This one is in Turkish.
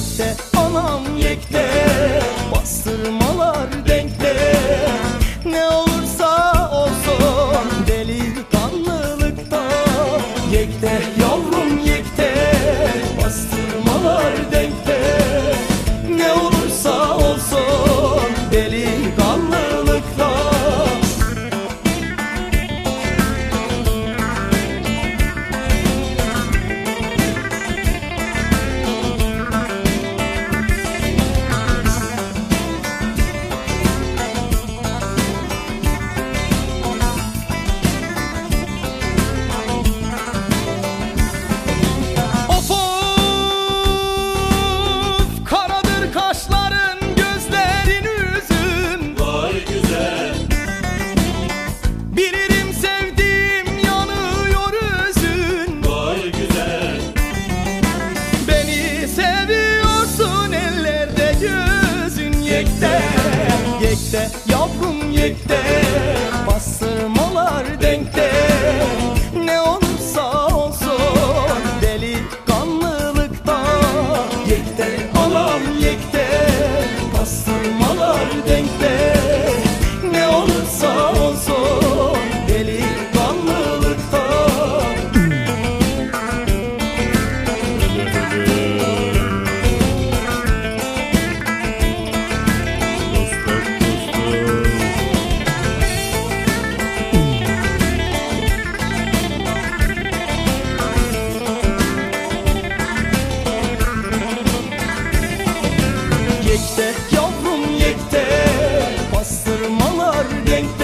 yekte anam yekte Bastırmalar denkte. Ne olursa olsun delikanlılıkta Yekte yavrum yekte Yekte yavrum yekte. yekte, yavrum yekte. Pastırmalar renkte